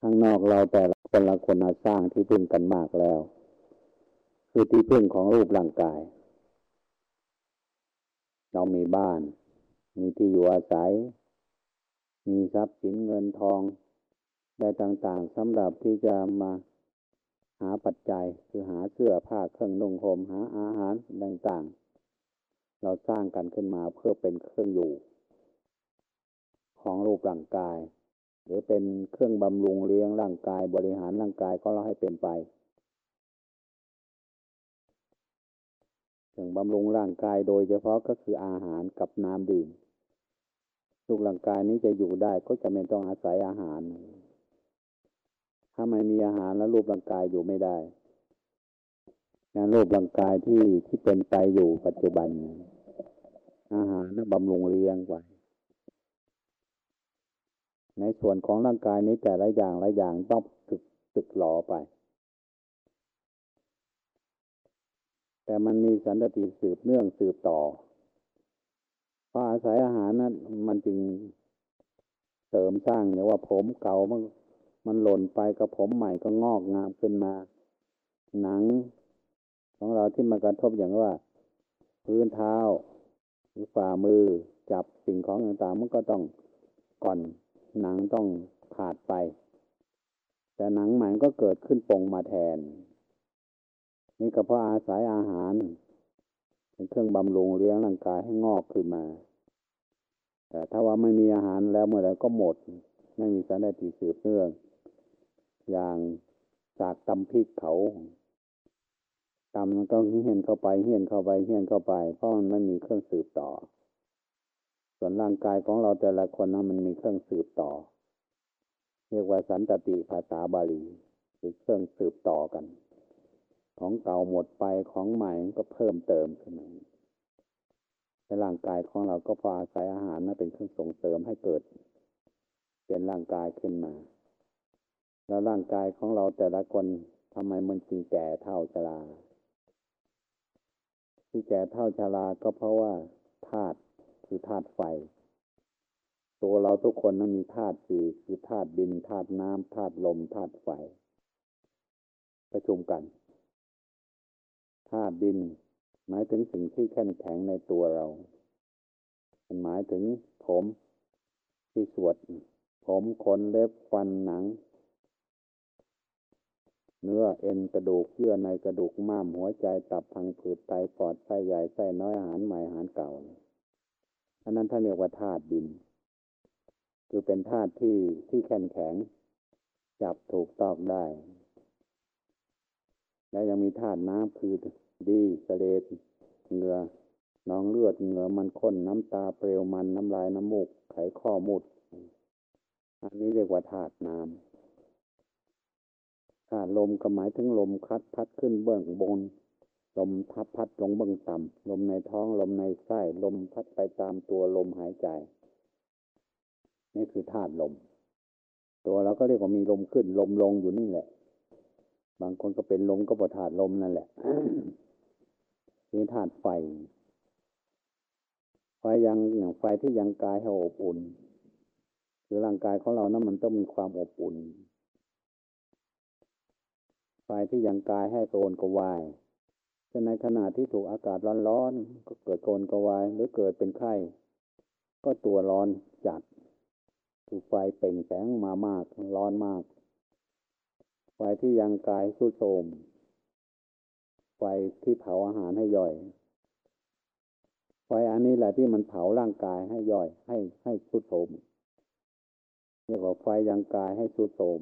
ข้างนอกเราแต่ละคนละคนสร้างที่พึ่งกันมากแล้ว คือที่พึ่งของรูปร่างกาย เรามีบ้าน มีที่อยู่อาศัย มีทรัพย์สินเงินทอง ได้ต่างๆสำหรับที่จะมาหาปัจจัยคือหาเสื้อผ้าเครื่องนุ่งห่มหาอาหารต่างๆ เราสร้างกันขึ้นมาเพื่อเป็นเครื่องอยู่ ของรูปร่างกาย หรือเป็นเครื่องบำรุงเลี้ยงร่างกายบริหารร่างกายของเราให้เป็นไปเครื่องบำรุงร่างกายโดยเฉพาะก็คืออาหารกับน้ำดื่มรูปร่างกายนี้จะอยู่ได้ก็จะไม่ต้องอาศัยอาหาร ถ้าไม่มีอาหารแล้วรูปร่างกายอยู่ไม่ได้งานรูปร่างกายที่ที่เป็นไปอยู่ปัจจุบัน อาหารนะบำรุงเลี้ยงไว้ ในส่วนของร่างกายนี้แต่ละอย่างละอย่างต้องตึกตึกหล่อไป แต่มันมีสันติสืบเนื่องสืบต่อเพราะอาศัยอาหารนั้นมันจึงเสริมสร้างเนี่ยว่าผมเก่ามันมันหล่นไปกระผมใหม่ก็งอกงามขึ้นมา หนัง ของเราที่มากระทบอย่างว่า พื้นเท้า หรือฝ่ามือจับสิ่งของต่างๆมันก็ต้องก่อน หนังต้องขาดไป แต่หนังใหม่ก็เกิดขึ้นปงมาแทน นี่ก็เพราะอาศัยอาหาร เป็นเครื่องบำรุงเลี้ยงร่างกายให้งอกขึ้นมา แต่ถ้าว่าไม่มีอาหารแล้วเมื่อไรก็หมด ไม่มีสารได้ติสืบเนื่อง อย่างจากตำพริกเขาตำมันก็เฮี้ยนเข้าไปเฮี้ยนเข้าไปเฮี้ยนเข้าไป เพราะมันไม่มีเครื่องสืบต่อ ส่วนร่างกายของเราแต่ละคนนั้นมันมีเครื่องสืบต่อ เรียกว่าสันตติภาษาบาลีคือเครื่องสืบต่อกัน ของเก่าหมดไปของใหม่ก็เพิ่มเติมขึ้นมาในร่างกายของเราก็พออาศัยอาหารนั้นเป็นเครื่องส่งเสริมให้เกิด เป็นร่างกายขึ้นมา แล้วร่างกายของเราแต่ละคนทำไมมันจึงแก่เท่าชราที่แก่เท่าชราก็เพราะว่าธาตุ คือธาตุไฟ ตัวเราทุกคนนั้นมีธาตุสี่คือธาตุดินธาตุน้ำธาตุลมธาตุไฟ ประชุมกันธาตุดิน หมายถึงสิ่งที่แข็งแข็งในตัวเรามันหมายถึงผมที่สวด ผมขนเล็บฟันหนัง เนื้อเอ็นกระดูกเยื่อในกระดูกม้ามหัวใจตับพังผืดไตปอดไส้ใหญ่ไส้น้อยอาหารใหม่อาหารเก่า อันนั้นท่านเรียกว่าธาตุดิน คือเป็นธาตุที่ที่แข็งแข็ง จับถูกตอกได้ แล้วยังมีธาตุน้ำคือดีสเลดเหงื่อน้องเลือดเหงื่อมันข้นน้ำตาเปลวมันน้ำลายน้ำมูก ไขข้อมุด อันนี้เรียกว่าธาตุน้ำถ้าลมก็หมายถึงลมคัดพัดขึ้นเบื้องบน ลมพัดพัดลงเบื้องต่ำลมในท้องลมในไส้ลมพัดไปตามตัวลมหายใจ นี่คือธาตุลม ตัวเราก็เรียกว่ามีลมขึ้น ลมลงอยู่นี่แหละ บางคนก็เป็นลมก็ประธาตุลมนั่นแหละนี่ธาตุไฟ ไฟยังอย่างไฟที่ยังกายให้อบอุ่นคือร่างกายของเรานะั้นมันต้องมีความอบอุ่นฝ่ายที่ยังกายให้โกนก็วาย จะในขณะที่ถูกอากาศร้อนๆก็เกิดโกนกวายหรือเกิดเป็นไข้ ก็ตัวร้อนจัด ถูกไฟเป่งแสงมามากร้อนมาก ไฟที่ยังกายสุดโทมไฟที่เผาอาหารให้ย่อย ไฟอันนี้แหละที่มันเผาร่างกายให้ย่อยให้ให้สุดโทมเรียกว่าไฟยังกายให้สุดโทม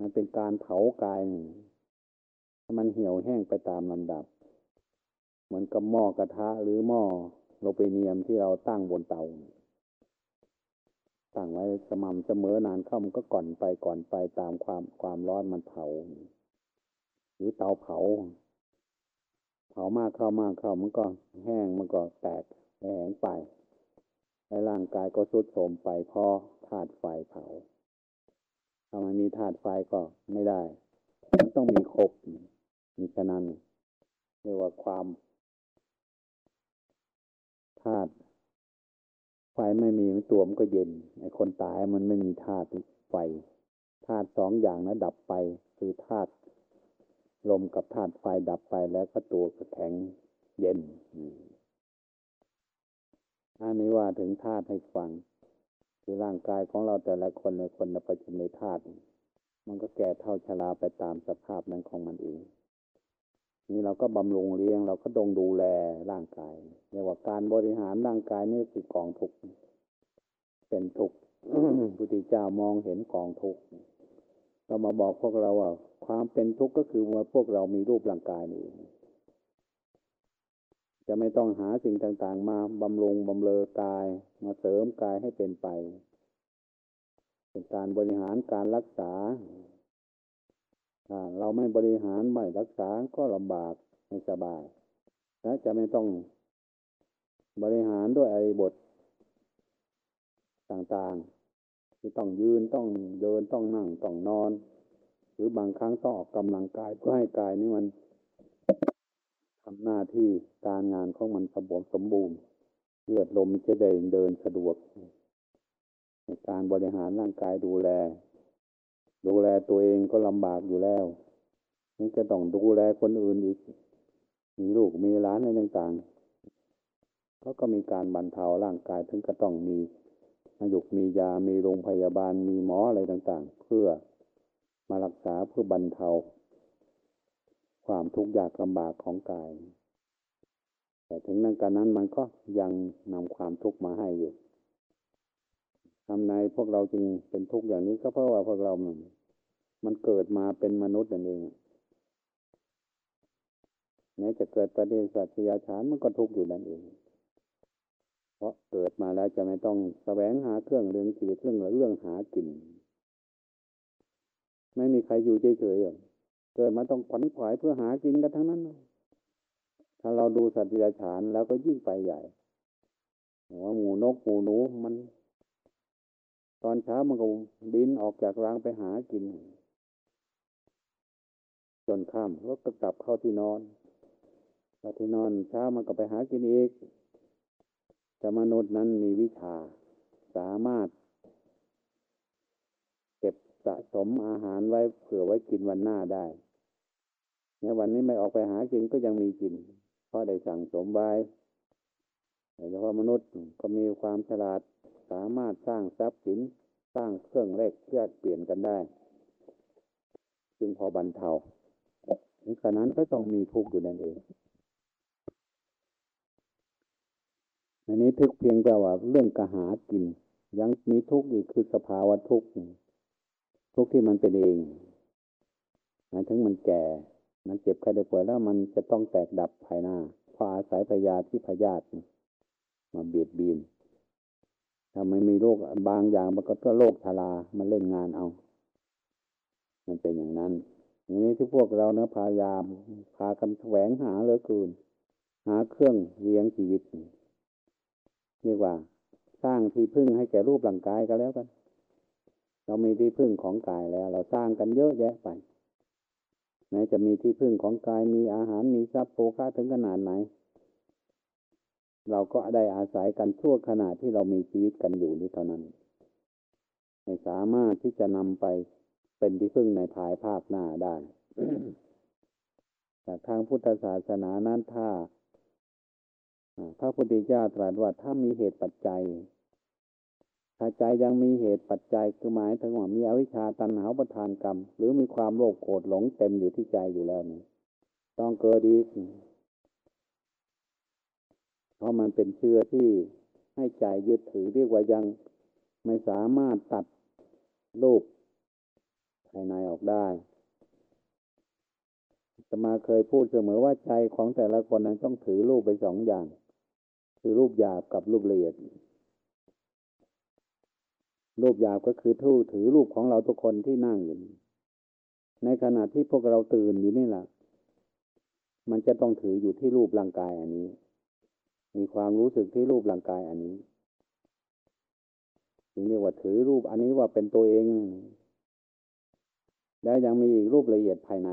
มันเป็นการเผากาย มันเหี่ยวแห้งไปตามลำดับ เหมือนกับหม้อกระทะหรือหม้อโลเปเนียมที่เราตั้งบนเตา ตั้งไว้สม่ำเสมอนานเข้ามันก็ก่อนไปก่อนไปตามความความร้อนมันเผา หรือเตาเผา เผามากเข้ามากเข้ามันก็แห้งมันก็แตกแหงไปในร่างกายก็สุดโทมไปเพราะธาตุไฟเผาถ้ามันมีธาตุไฟก็ไม่ได้ ต้องมีครบ มีฉะนั้นเรียกว่าความธาตุไฟไม่มีตัวมันก็เย็นไอ้คนตายมันไม่มีธาตุไฟธาตุสองอย่างนะดับไป คือธาตุลมกับธาตุไฟดับไปแล้วก็ตัวก็แข็งเย็นอันนี้ว่าถึงธาตุให้ฟัง คือร่างกายของเราแต่ละคนในคนประชุมในธาตุมันก็แก่เท่าชราไปตามสภาพนั้นของมันเอง นี่เราก็บำรุงเลี้ยง เราก็ดงดูแลร่างกายเรียกว่าการบริหารร่างกายนี่คือกองทุกเป็นทุกพุทธเจ้ามองเห็นกองทุกเรามาบอกพวกเราว่า ความเป็นทุกข์ก็คือว่าพวกเรามีรูปร่างกายนี่จะไม่ต้องหาสิ่งต่างๆ มาบำรุงบำเรอกาย มาเสริมกายให้เป็นไป เป็นการบริหารการรักษา เราไม่บริหารไม่รักษาก็ลำบากไม่สบายและจะไม่ต้องบริหารด้วยไอ้บทต่างๆคือต้องยืนต้องเดินต้องนั่งต้องนอน หรือบางครั้งต้องออกกำลังกายเพื่อให้กายนี้มันทำหน้าที่การงานของมันสมบูรณ์สมบูรณ์เลือดลมจะได้เดินสะดวกในการบริหารร่างกายดูแล ดูแลตัวเองก็ลำบากอยู่แล้วนี่จะต้องดูแลคนอื่นอีก มีลูกมีหลานอะไรต่างๆเขาก็มีการบรรเทาร่างกายถึงก็ต้องมีอายุมียา มีโรงพยาบาล มีหมออะไรต่างๆ เพื่อมารักษาเพื่อบรรเทา ความทุกข์ยากลำบากของกาย แต่ถึงนั้นการนั้นมันก็ยังนำความทุกข์มาให้อยู่ ทำในพวกเราจึงเป็นทุกข์อย่างนี้ก็เพราะว่าพวกเรามันมันเกิดมาเป็นมนุษย์นั่นเองแม้จะเกิดประเด็นสัตยาฐานมันก็ทุกข์อยู่นั่นเอง เพราะเกิดมาแล้วจะไม่ต้องแสวงหาเครื่องเรื่องชีวิตเรื่องเรื่องหากิน ไม่มีใครอยู่เฉยๆเกิดมาต้องขวัญขวายเพื่อหากินกันทั้งนั้น ถ้าเราดูสัตว์ดิฉานแล้วก็ยิ่งไปใหญ่ว่าหมูนกหมูหนูมัน ตอนเช้ามันก็บินออกจากรังไปหากิน จนค่ำแล้วก็กลับเข้าที่นอนพอที่นอนเช้ามันก็ไปหากินอีกแต่มนุษย์นั้นมีวิชา สามารถ เก็บสะสมอาหารไว้เผื่อไว้กินวันหน้าได้ในวันนี้ไม่ออกไปหากินก็ยังมีกินเพราะได้สั่งสมไว้โดยเฉพาะมนุษย์ก็มีความฉลาด สามารถสร้างทรัพย์สินสร้างเครื่องเลขเพื่อเปลี่ยนกันได้ จึงพอบรรเทาถึงขนั้นก็ต้องมีทุกข์อยู่นั่นเองอันนี้ทุกเพียงแต่ว่าเรื่องกระหากิน ยังมีทุกข์อีกคือสภาวะทุกข์ทุกข์ที่มันเป็นเองหมายถึงมันแก่ มันเจ็บไข้ได้ป่วยแล้วมันจะต้องแตกดับภายหน้าพราะอาศัยพยาธิพยาธิมาเบียดเบียน ถ้าไม่มีโรคบางอย่างมันก็ก็โรคชรามันเล่นงานเอา มันเป็นอย่างนั้นอย่างนี้ที่พวกเราเนะพยายามพากันแสวงหาเหลือเกินหาเครื่องเลี้ยงชีวิตเรียกว่า สร้างที่พึ่งให้แก่รูปร่างกายก็แล้วกัน เรามีที่พึ่งของกายแล้ว เราสร้างกันเยอะแยะไปแม้จะมีที่พึ่งของกายมีอาหารมีทรัพย์โภคะถึงขนาดไหน เราก็ได้อาศัยกันชั่วขณะที่เรามีชีวิตกันอยู่นี้เท่านั้น ไม่สามารถที่จะนำไปเป็นที่พึ่งในภายภาคหน้าได้ จากทางพุทธศาสนานั้นถ้าพระพุทธเจ้าตรัสว่าถ้ามีเหตุปัจจัย ถ้าใจยังมีเหตุปัจจัยคือหมายถึงว่ามีอวิชชาตันหาประทานกรรม หรือมีความโลภโกรธหลงเต็มอยู่ที่ใจอยู่แล้วนี่ต้องเกิดอีก เพราะมันเป็นเชื้อที่ให้ใจยึดถือเรียกว่ายังไม่สามารถตัดรูปภายในออกได้จะมาเคยพูดเสมอว่าใจของแต่ละคนนั้นต้องถือรูปไปสองอย่าง คือรูปหยาบกับรูปละเอียด รูปหยาบก็คือทู่ถือรูปของเราทุกคนที่นั่งอยู่ในขณะที่พวกเราตื่นอยู่นี่แหละมันจะต้องถืออยู่ที่รูปร่างกายอันนี้ มีความรู้สึกที่รูปร่างกายอันนี้จึงเรียกว่าถือรูปอันนี้ว่าเป็นตัวเอง แล้วยังมีอีกรูปละเอียดภายใน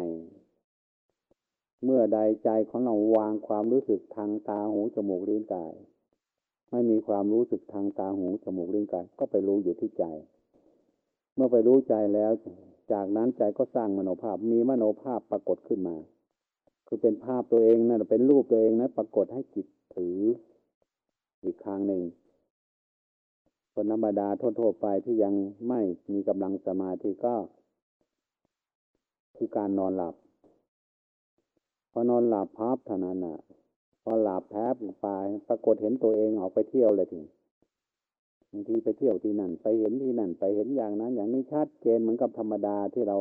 เมื่อใดใจของเราวางความรู้สึกทางตาหูจมูกลิ้นกาย ไม่มีความรู้สึกทางตาหูจมูกลิ้นกาย ก็ไปรู้อยู่ที่ใจ เมื่อไปรู้ใจแล้ว จากนั้นใจก็สร้างมโนภาพ มีมโนภาพปรากฏขึ้นมา คือเป็นภาพตัวเองนะั่นเป็นรูปตัวเองนะ ปรากฏให้จิต ถืออีกครั้งหนึ่งคนธรรมดาทั่วๆไปที่ยังไม่มีกำลังสมาธิก็ คือการนอนหลับ พอนอนหลับพับเท่านั้นน่ะ พอหลับแทบไปปรากฏเห็นตัวเองออกไปเที่ยวเลยทีบางทีไปเที่ยวที่นั่น ไปเห็นที่นั่น ไปเห็นอย่างนั้น อย่างนี้ชัดเจนเหมือนกับธรรมดาที่เรา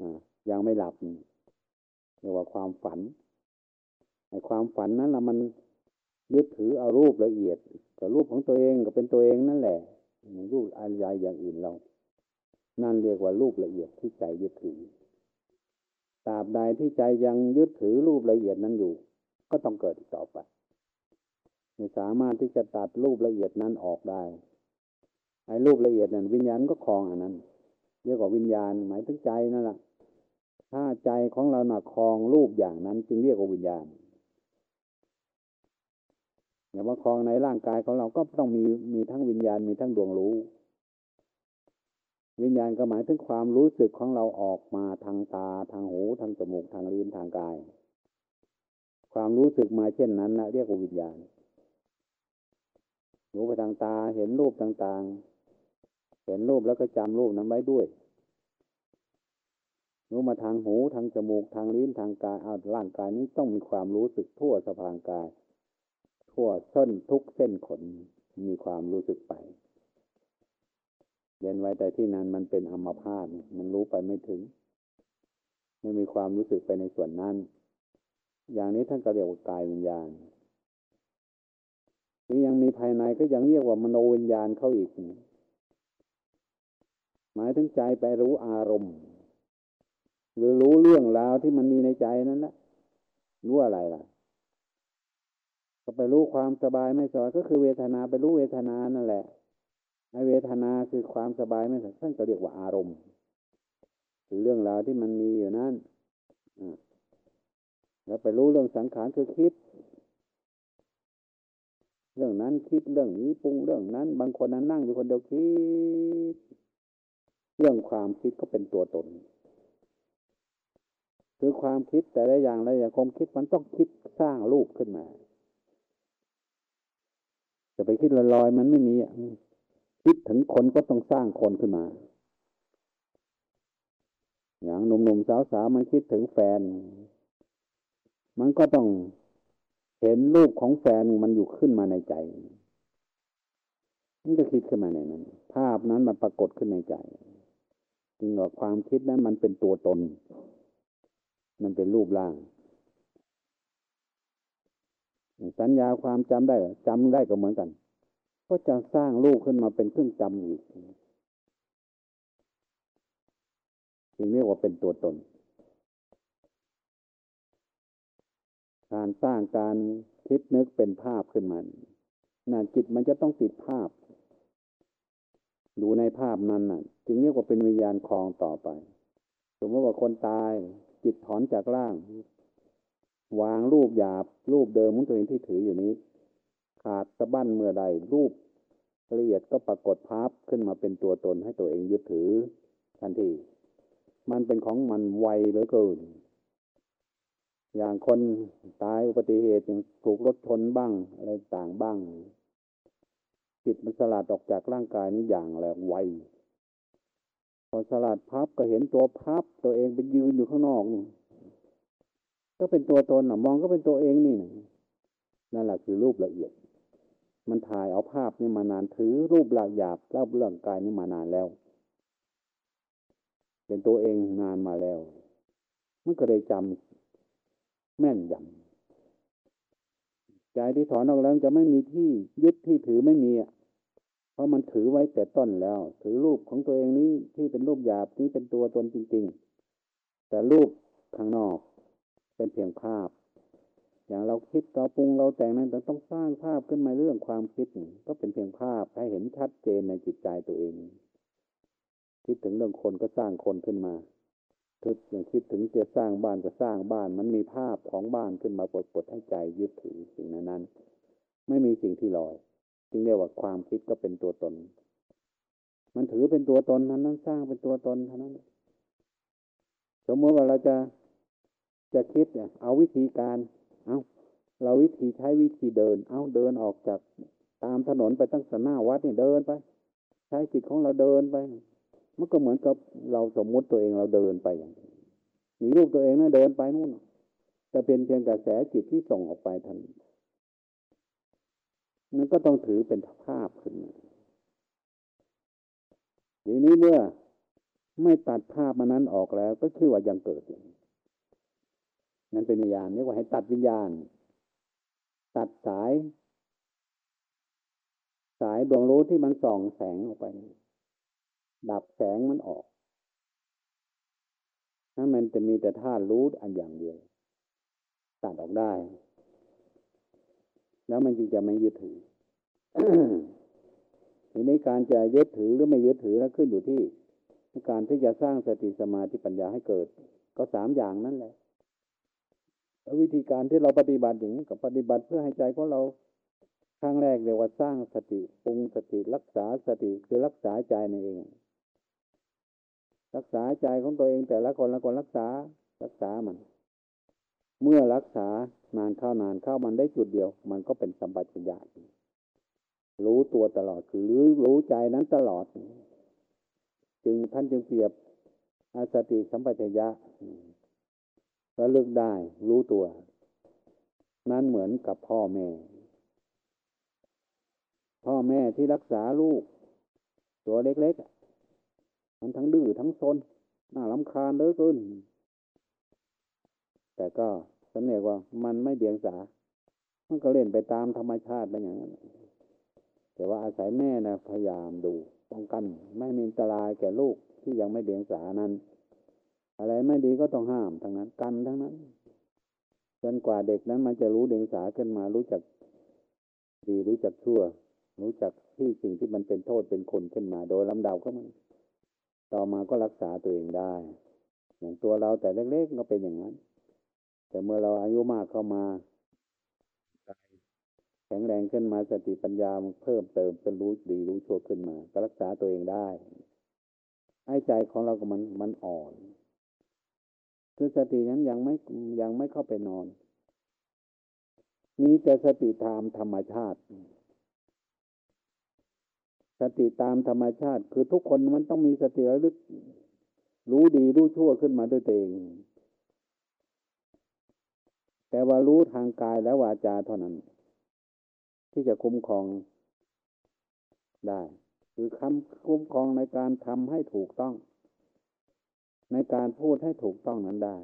อ่ายังไม่หลับเรียกว่าความฝันไอ้ความฝันนั้นละมัน ยึดถือเอารูปละเอียดกับรูปของตัวเองก็เป็นตัวเองนั่นแหละรูปอะไรอย่างอื่นเรา นั่นเรียกว่ารูปละเอียดที่ใจยึดถือตราบใดที่ใจยังยึดถือรูปละเอียดนั้นอยู่ ก็ต้องเกิดต่อไปไม่สามารถที่จะตัดรูปละเอียดนั้นออกได้ไอ้รูปละเอียดนั้นวิญญาณก็คลองอันนั้นเรียกว่าวิญญาณหมายถึงใจนั่นแหละถ้าใจของเราหนักคลองรูปอย่างนั้น จึงเรียกว่าวิญญาณ อย่างว่าคลองในร่างกายของเราก็ต้องมีมีทั้งวิญญาณมีทั้งดวงรู้ วิญญาณก็หมายถึงความรู้สึกของเราออกมาทางตาทางหูทางจมูกทางลิ้นทางกาย ความรู้สึกมาเช่นนั้นนะเรียกว่าวิญญาณรู้ไปทางตาเห็นรูปต่างๆ เห็นรูปแล้วก็จำรูปนั้นไว้ด้วยรู้มาทางหูทางจมูกทางลิ้นทางกายเอาร่างกายนี้ต้องมีความรู้สึกทั่วสะพางกาย ทั่วเส้นทุกเส้นขนมีความรู้สึกไปเย็นไว้แต่ที่นั้นมันเป็นอัมพาตมันรู้ไปไม่ถึง ไม่มีความรู้สึกไปในส่วนนั้น อย่างนี้ท่านก็เรียกว่ากายวิญญาณที่ยังมีภายในก็ยังเรียกว่ามโนวิญญาณเข้าอีก หมายถึงใจไปรู้อารมณ์ หรือรู้เรื่องราวที่มันมีในใจนั้นแหละรู้อะไรล่ะ ก็ไปรู้ความสบายไม่สบายก็คือเวทนาไปรู้เวทนานั่นแหละไอเวทนาคือความสบายไม่สบายท่านก็เรียกว่าอารมณ์คือเรื่องราวที่มันมีอยู่นั้นแล้วไปรู้เรื่องสังขารคือคิด เรื่องนั้นคิดเรื่องนี้ปรุงเรื่องนั้น บางคนนั้นนั่งอยู่คนเดียวคิด เรื่องความคิดก็เป็นตัวตน คือความคิดแต่ละอย่างละอย่างความคิดมันต้องคิดสร้างรูปขึ้นมา จะไปคิดลอยๆมันไม่มีอะคิดถึงคนก็ต้องสร้างคนขึ้นมา อย่างหนุ่มๆสาวๆมันคิดถึงแฟน มันก็ต้องเห็นรูปของแฟนมันอยู่ขึ้นมาในใจมันก็คิดขึ้นมาในนั้น ภาพนั้นมันปรากฏขึ้นในใจจริงว่าความคิดนั้นมันเป็นตัวตน มันเป็นรูปร่าง สัญญาความจำได้จำได้ก็เหมือนกัน ก็จะสร้างรูปขึ้นมาเป็นเครื่องจำอีกจึงเรียกว่าเป็นตัวตน การสร้างการคิดนึกเป็นภาพขึ้นมาน่ะจิตมันจะต้องติดภาพ ดูในภาพนั้นน่ะ จึงเรียกว่าเป็นวิญญาณคลองต่อไป สมมติว่าคนตาย จิตถอนจากร่าง วางรูปหยาบรูปเดิมของตัวเองที่ถืออยู่นี้ ขาดสะบั้นเมื่อใดรูปละเอียดก็ปรากฏภาพขึ้นมาเป็นตัวตนให้ตัวเองยึดถือทันที มันเป็นของมันไวเหลือเกิน อย่างคนตายอุบัติเหตุอย่างถูกรถชนบ้างอะไรต่างบ้าง จิตมันสลัดออกจากร่างกายนี้อย่างแรงไวพอสลัดพับก็เห็นตัวพับตัวเองไปยืนอยู่ข้างนอก ก็เป็นตัวตนอะมองก็เป็นตัวเองนี่นั่นแหละคือรูปละเอียด มันถ่ายเอาภาพนี่มานานถือรูปหลักหยาบเล่าเรื่องกายนี่มานานแล้ว เป็นตัวเองนานมาแล้ว มันก็เลยจำแม่นยำใจที่ถอนออกแล้วจะไม่มีที่ยึดที่ถือไม่มีอะเพราะมันถือไว้แต่ต้นแล้ว ถือรูปของตัวเองนี้ที่เป็นรูปหยาบนี้เป็นตัวตนจริง ๆ แต่รูปข้างนอก เป็นเพียงภาพ อย่างเราคิดเราปรุงเราแต่งนั้นต่ต้องสร้างภาพขึ้นมาเรื่องความคิด ก็เป็นเพียงภาพให้เห็นชัดเจนในจิตใจตัวเอง คิดถึงเรื่องคนก็สร้างคนขึ้นมาคิดอย่างคิดถึงจะสร้างบ้านจะสร้างบ้าน มันมีภาพของบ้านขึ้นมาปรากฏให้ใจยึดถือสิ่งนั้นนั้นไม่มีสิ่งที่ลอยจึงเรียกว่าความคิดก็เป็นตัวตน มันถือเป็นตัวตนเท่านั้นสร้างเป็นตัวตนเท่านั้นสมมติว่าเราจะ จะคิดเนี่ย เอาวิธีการ เอาเราวิธีใช้วิธีเดิน เอาเดินออกจากตามถนนไปตั้งแต่หน้าวัดนี่เดินไป ใช้จิตของเราเดินไปมันก็เหมือนกับเราสมมุติตัวเองเราเดินไปอย่างมีรูปตัวเองนะเดินไปนู่นแต่เป็นเพียงกระแสจิตที่ส่งออกไปทันนั่นก็ต้องถือเป็นภาพขึ้นมาทีนี้เมื่อไม่ตัดภาพมันนั้นออกแล้ว ก็ชื่อว่ายังเกิดอยู่ นั่นเป็นวิญญาณเรียกว่าให้ตัดวิญญาณ ตัดสาย สายดวงรู้ที่มันส่องแสงออกไป ดับแสงมันออกถ้ามันจะมีแต่ธาตุรู้อันอย่างเดียว ตัดออกได้ แล้วมันจึงจะไม่ยึดถือทีนี้การจะยึดถือหรือไม่ยึดถือแล้วขึ้นอยู่ที่ การที่จะสร้างสติสมาธิปัญญาให้เกิด ก็สามอย่างนั่นแหละ วิธีการที่เราปฏิบัติอย่างนี้กับปฏิบัติเพื่อให้ใจของเราครั้งแรกเรียกว่าสร้างสติปรุงสติรักษาสติคือรักษาใจนั่นเอง รักษาใจของตัวเองแต่ละคนละคนรักษารักษามัน เมื่อรักษานานเข้านานเข้ามันได้จุดเดียว มันก็เป็นสัมปชัญญะรู้ตัวตลอดคือรู้รู้ใจนั้นตลอด จึงท่านจึงเปรียบอสติสัมปชัญญะ ระลึกได้รู้ตัว นั้นเหมือนกับพ่อแม่ พ่อแม่ที่รักษาลูก ตัวเล็กๆมันทั้งดื้อทั้งซนน่าลำคาญเหลือเกินแต่ก็สำเนียกว่ามันไม่เดียงสา มันก็เล่นไปตามธรรมชาติไปอย่างนั้นแต่ว่าอาศัยแม่นะพยายามดูป้องกัน ไม่มีอันตรายแก่ลูกที่ยังไม่เดียงสานั้น อะไรไม่ดีก็ต้องห้ามทั้งนั้น กันทั้งนั้นจนกว่าเด็กนั้นมันจะรู้เดียงสาขึ้นมารู้จักดีรู้จักชั่ว รู้จักที่สิ่งที่มันเป็นโทษเป็นคนขึ้นมา โดยลำดับก็มัน ต่อมาก็รักษาตัวเองได้ อย่างตัวเราแต่เล็กๆก็เป็นอย่างนั้น แต่เมื่อเราอายุมากเข้ามาแข็งแรงขึ้นมาสติปัญญามันเพิ่มเติมเป็นรู้ดีรู้ชั่วขึ้นมา ก็รักษาตัวเองได้ ให้ใจของเราก็มันมันอ่อน คือสตินั้นยังไม่ยังไม่เข้าไปนอน มีแต่สติตามธรรมชาติ สติตามธรรมชาติ คือทุกคนมันต้องมีสติระลึก รู้ดีรู้ชั่วขึ้นมาด้วยตัวเอง แต่ว่ารู้ทางกายและวาจาเท่านั้น ที่จะคุ้มครองได้ คือคำคุ้มครองในการทำให้ถูกต้อง ในการพูดให้ถูกต้องนั้นได้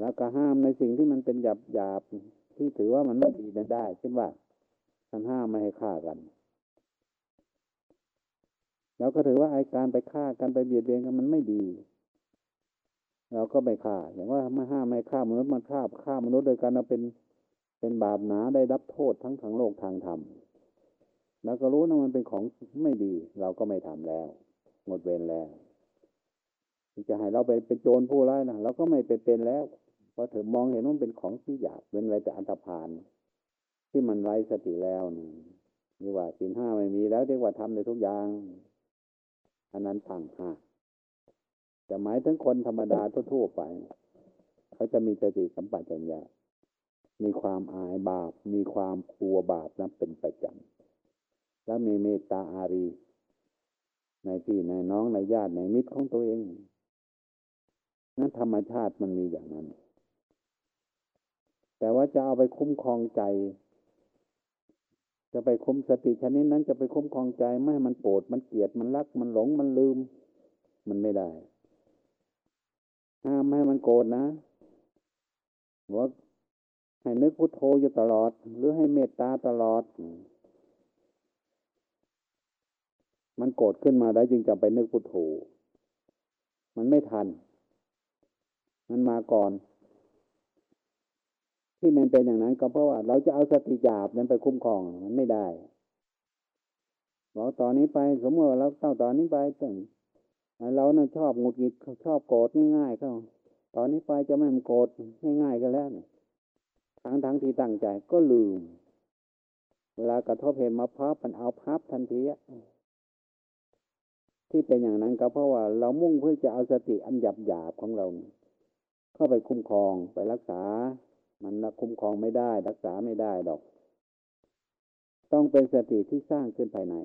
แล้วก็ห้ามในสิ่งที่มันเป็นหยาบหยาบที่ถือว่ามันไม่ดีนั้นได้ เช่นว่าท่านห้ามไม่ให้ฆ่ากันเราก็ถือว่าไอการไปฆ่ากันไปเบียดเบียนกันมันไม่ดี เราก็ไม่ฆ่า อย่างว่าไม่ห้ามไม่ฆ่ามนุษย์มันฆ่าฆ่ามนุษย์โดยการเราเป็นเป็นบาปหนาได้รับโทษทั้งทางโลกทางธรรมแล้วก็รู้นะมันเป็นของไม่ดี เราก็ไม่ทำแล้ว หมดเวรแล้ว จะให้เราไปเป็นโจรผู้ร้ายนะเราก็ไม่ไปเป็นแล้วเพราะเธอมองเห็นว่าเป็นของที่หยาบเว้นไว้แต่อันธพาลที่มันไร้สติแล้วนี่นี่ว่าสินห้าไม่มีแล้วเรียกว่าทำในทุกอย่างอันนั้นต่างหากจะหมายถึงคนธรรมดาทั่วๆไป เขาจะมีสติสัมปชัญญะมีความอายบาป มีความกลัวบาปนั้นเป็นประจำแล้วมีเมตตาอารี ในพี่ในน้องในญาติในมิตรของตัวเอง นั้นธรรมชาติมันมีอย่างนั้น แต่ว่าจะเอาไปคุ้มครองใจ จะไปคุมสติชนิดนั้นจะไปคุ้มครองใจไม่ให้มันโกรธมันเกลียดมันรัก มันหลงมันลืม มันไม่ได้ ห้ามให้มันโกรธนะว่าให้นึกพุทโธอยู่ตลอด หรือให้เมตตาตลอด มันโกรธขึ้นมาแล้วจึงจะไปนึกพุทโธ มันไม่ทัน มันมาก่อน ที่มันเป็นอย่างนั้นก็เพราะว่า เราจะเอาสติหยาบนั้นไปคุ้มครองมันไม่ได้บอกตอนนี้ไป สมมติว่าเราเต้าตอนนี้ไปตึงเราเนี่ยชอบงุดหงิดชอบโกรธง่ายๆเขาตอนนี้ไปจะไม่โกรธง่ายๆกันแล้วทั้งทั้งที่ตั้งใจก็ลืม เวลากระทบเห็นมาพับมันเอาพับทันทีที่เป็นอย่างนั้นก็เพราะว่า เรามุ่งเพื่อจะเอาสติอันหยาบหยาบของเราเข้าไปคุ้มครองไปรักษา มันคุ้มครองไม่ได้ รักษาไม่ได้ดอก ต้องเป็นสติที่สร้างขึ้นภายใน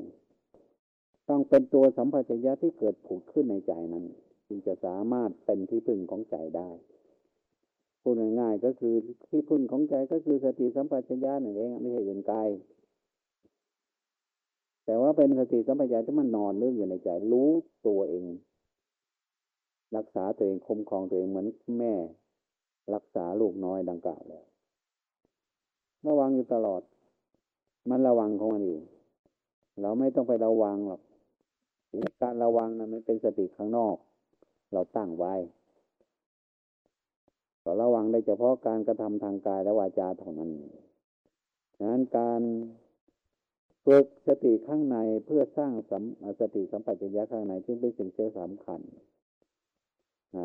ต้องเป็นตัวสัมผัสยะที่เกิดผุดขึ้นในใจนั้น จึงจะสามารถเป็นที่พึ่งของใจได้พูดง่ายๆก็คือที่พึ่งของใจก็คือสติสัมปชัญญะนั่นเองไม่ใช่อื่นไกลแต่ว่าเป็นสติสัมปชัญญะที่มันนอนเรื่องอยู่ในใจ รู้ตัวเอง รักษาตัวเองคุ้มครองตัวเองเหมือนแม่ รักษาลูกน้อยดังกล่าวแล้ว ระวังอยู่ตลอด มันระวังของมันเองเราไม่ต้องไประวังหรอกการระวังนะมันเป็นสติข้างนอก เราตั้งไว้ก็ระวังได้เฉพาะการกระทำทางกายและวาจาเท่านั้นดังนั้นการฝึกสติข้างในเพื่อสร้างสติสัมปชัญญะข้างในจึงเป็นสิ่งที่สำคัญ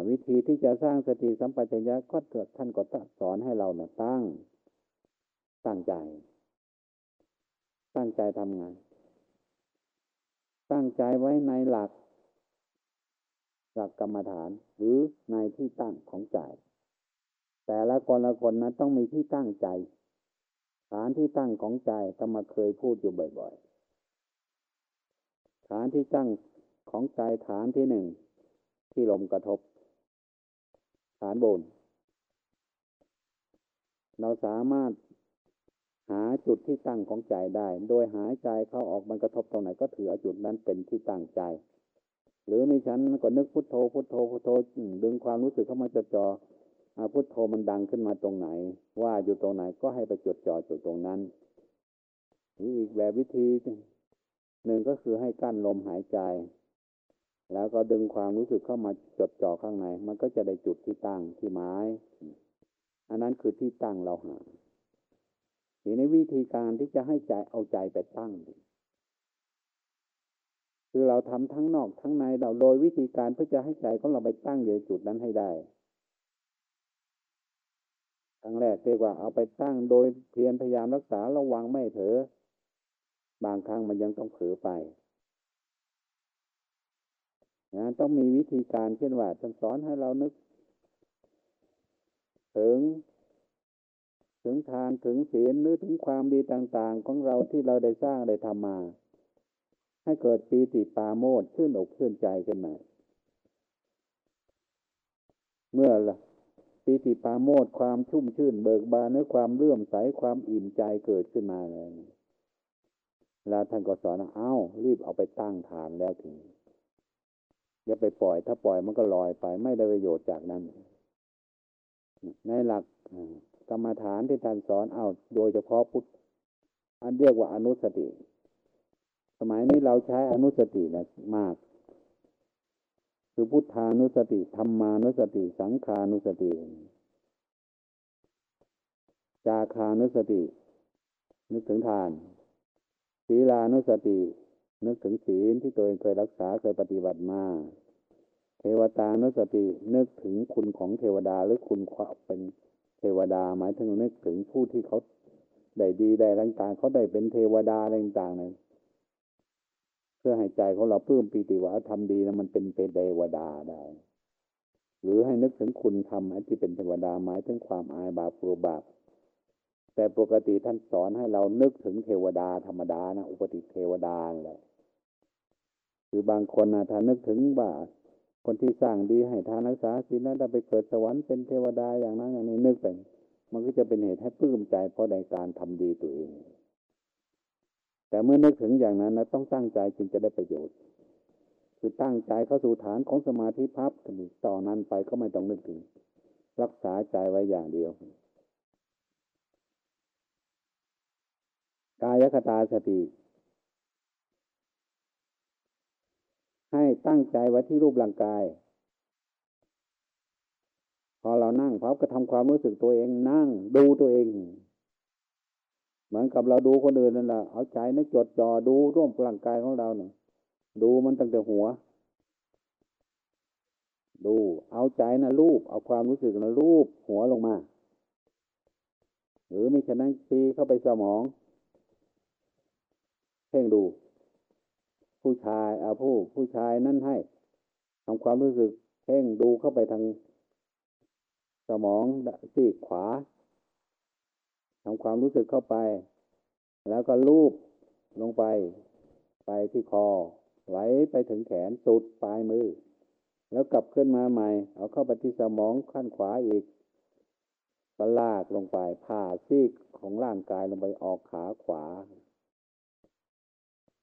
วิธีที่จะสร้างสติสัมปชัญญะก็เกิดท่านก็สอนให้เราเนี่ยตั้ง ตั้งใจ ตั้งใจทำงาน ตั้งใจไว้ในหลัก หลักกรรมฐาน หรือในที่ตั้งของใจ แต่ละคนละคนนั้นต้องมีที่ตั้งใจ ฐานที่ตั้งของใจก็มาเคยพูดอยู่บ่อยๆ ฐานที่ตั้งของใจฐานที่หนึ่งที่ลมกระทบ ฐานบน เราสามารถหาจุดที่ตั้งของใจได้ โดยหายใจเข้าออกมันกระทบตรงไหนก็ถือจุดนั้นเป็นที่ตั้งใจ หรือไม่ฉันก็นึกพุทโธพุทโธพุทโธดึงความรู้สึกเข้ามาจดจ่อาพุทโธมันดังขึ้นมาตรงไหน ว่าอยู่ตรงไหนก็ให้ไปจดจ่อจุดตรงนั้นอีกแบบวิธีหนึ่งก็คือให้กั้นลมหายใจ แล้วก็ดึงความรู้สึกเข้ามาจดจ่อข้างใน มันก็จะได้จุดที่ตั้งที่ไม้ อันนั้นคือที่ตั้งเราหาทีในวิธีการที่จะให้ใจเอาใจไปตั้ง คือเราทำทั้งนอกทั้งในเราโดยวิธีการเพื่อจะให้ใจของเราไปตั้งอยู่จุดนั้นให้ได้ครั้งแรกเรียกว่าเอาไปตั้งโดยเพียรพยายามรักษาระวังไม่เผลอบางครั้งมันยังต้องเผลอไป นะต้องมีวิธีการเช่นว่าท่านสอนให้เรานึก ถึง ถึงทานถึงศีลนึกถึงความดีต่างๆ ของเราที่เราได้สร้างได้ทำมา ให้เกิดปีติปาโมดชื่นอกชื่นใจขึ้นมาเมื่อละปีติปาโมดความชุ่มชื่นเบิกบานและความเลื่อมใสความอิ่มใจเกิดขึ้นมาเลยแล้วท่านก็สอนเอา้า รีบเอาไปตั้งฐานแล้วถึง อย่าไปปล่อย ถ้าปล่อยมันก็ลอยไป ไม่ได้ประโยชน์จากนั้น ในหลักกรรมฐานที่ท่านสอนเอาโดยเฉพาะพุทธอันเรียกว่าอนุสติ สมัยนี้เราใช้อนุสตินะมาก คือพุทธานุสติธรรมานุสติ สังขานุสติ จาคานุสติ นึกถึงทานศีลานุสติ นึกถึงศีลที่ตัวเองเคยรักษาเคยปฏิบัติมา เทวตานุสตินึกถึงคุณของเทวดาหรือคุณความเป็นเทวดาหมายถึงนึกถึงผู้ที่เขาได้ดีได้ต่างๆเขาได้เป็นเทวดาอะไรต่างๆเนี่ยพื่อให้ใจของเราเพิ่มปีติว่าทำดีนะมันเป็นเป็นเทวดาได้ หรือให้นึกถึงคุณทำที่เป็นเทวดาหมายถึงความอายบาปกลัวบาปแต่ปกติท่านสอนให้เรานึกถึงเทวดาธรรมดานะอุปติเทวดาแหละ คือบางคนนะถ้านึกถึงว่าคนที่สร้างดีให้ทานรักษาศีลแล้วได้ไปเกิดสวรรค์เป็นเทวดาอย่างนั้นอย่างนี้นึกไปมันก็จะเป็นเหตุให้ปลื้มใจเพราะในการทำดีตัวเอง แต่เมื่อนึกถึงอย่างนั้นนะต้องตั้งใจจึงจะได้ประโยชน์ คือตั้งใจเข้าสู่ฐานของสมาธิพับต่อนนั้นไปก็ไม่ต้องนึกถึง รักษาใจไว้อย่างเดียว กายคตาสติ ให้ตั้งใจไว้ที่รูปร่างกาย พอเรานั่งพับก็ทำความรู้สึกตัวเองนั่งดูตัวเอง เหมือนกับเราดูคนอื่นนั่นแหละเอาใจนะจดจ่อดูร่วมร่างกายของเราเนี่ยดูมันตั้งแต่หัว ดู เอาใจนะรูป เอาความรู้สึกนะรูปหัวลงมา หรือไม่ฉะนั้นชี้เข้าไปสมองเพ่งดู ผู้ชายเอาผู้ผู้ชายนั่นให้ทำความรู้สึกเพ่งดูเข้าไปทางสมองซีกขวาทำความรู้สึกเข้าไป แล้วก็ลูบลงไป ไปที่คอ ไหลไปถึงแขนสุดปลายมือ แล้วกลับขึ้นมาใหม่ เอาเข้าไปที่สมองขั้นขวาอีกก็ลากลงไปผ่าซีกของร่างกายลงไปออกขาขวา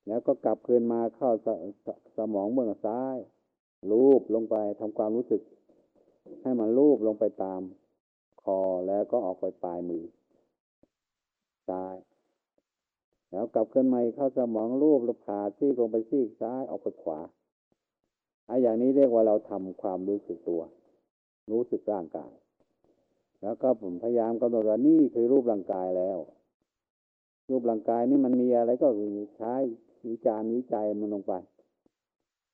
แล้วก็กลับคืนมาเข้าสสสมองเบื้องซ้ายลูบลงไปทำความรู้สึก ให้มันลูบลงไปตาม คอแล้วก็ออกไปปลายมือ ซ้าย แล้วกลับขึ้นมาเข้าสมองรูปล้วผ่าซีกลงไปซีกซ้ายออกไปขวาไอ้อย่างนี้เรียกว่าเราทำความรู้สึกตัว รู้สึกร่างกาย แล้วก็ผมพยายามกำหนดว่านี่คือรูปร่างกายแล้ว รูปร่างกายนี่มันมีอะไรก็ใช้ วิจารวิจัยมันลงไป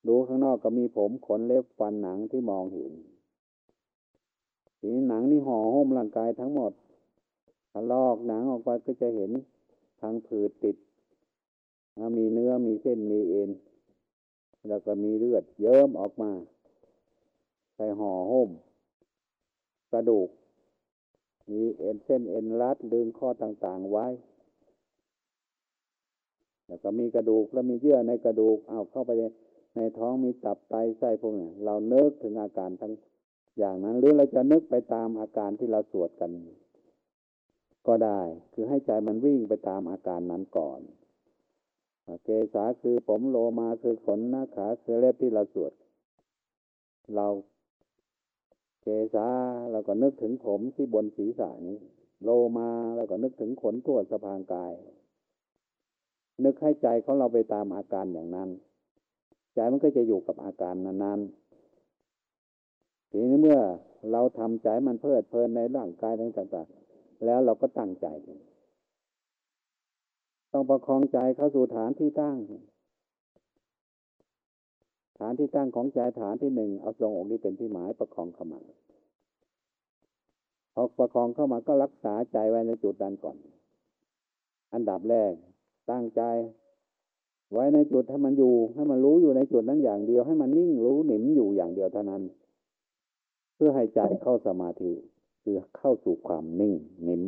ดูข้างนอกก็มีผมขนเล็บฟันหนังที่มองเห็นทีหนังนี่ห่อหุ้มร่างกายทั้งหมดถ้าลอกหนังออกไปก็จะเห็นทางผืดติด มีเนื้อมีเส้นมีเอ็น แล้วก็มีเลือดเยิ้มออกมาใส่ห่อหุ้ม กระดูก มีเอ็นเส้นเอ็นรัดดึงข้อต่างๆไว้ แล้วก็มีกระดูกแล้วมีเยื่อในกระดูกเอาเข้าไปในท้องมีตับไตไส้พวกนี้เราเนึกถึงอาการทั้งอย่างนั้น หรือเราจะนึกไปตามอาการที่เราสวดกัน ก็ได้ คือให้ใจมันวิ่งไปตามอาการนั้นก่อนเกษาคือผมโลมาคือขนหน้าขาคือเล็บที่เราสวด เราเกษาเราก็นึกถึงผมที่บนศีรษะนี้ โลมาเราก็นึกถึงขนทั่วสะพางกาย นึกให้ใจของเราไปตามอาการอย่างนั้น ใจมันก็จะอยู่กับอาการนั้นๆทีนี้เมื่อเราทำใจมันเพลิดเพลินในร่างกายต่างๆ แล้วเราก็ตั้งใจ ต้องประคองใจเข้าสู่ฐานที่ตั้ง ฐานที่ตั้งของใจฐานที่หนึ่งเอาทรงองค์นี้เป็นที่หมายประคองเข้ามาพอประคองเข้ามาก็รักษาใจไว้ในจุดนั้นก่อน อันดับแรก ตั้งใจ ไว้ในจุดให้มันอยู่ ให้มันรู้อยู่ในจุดนั้นอย่างเดียว ให้มันนิ่งรู้หนิมอยู่อย่างเดียวเท่านั้น เพื่อให้ใจเข้าสมาธิคือเข้าสู่ความนิ่งหนิม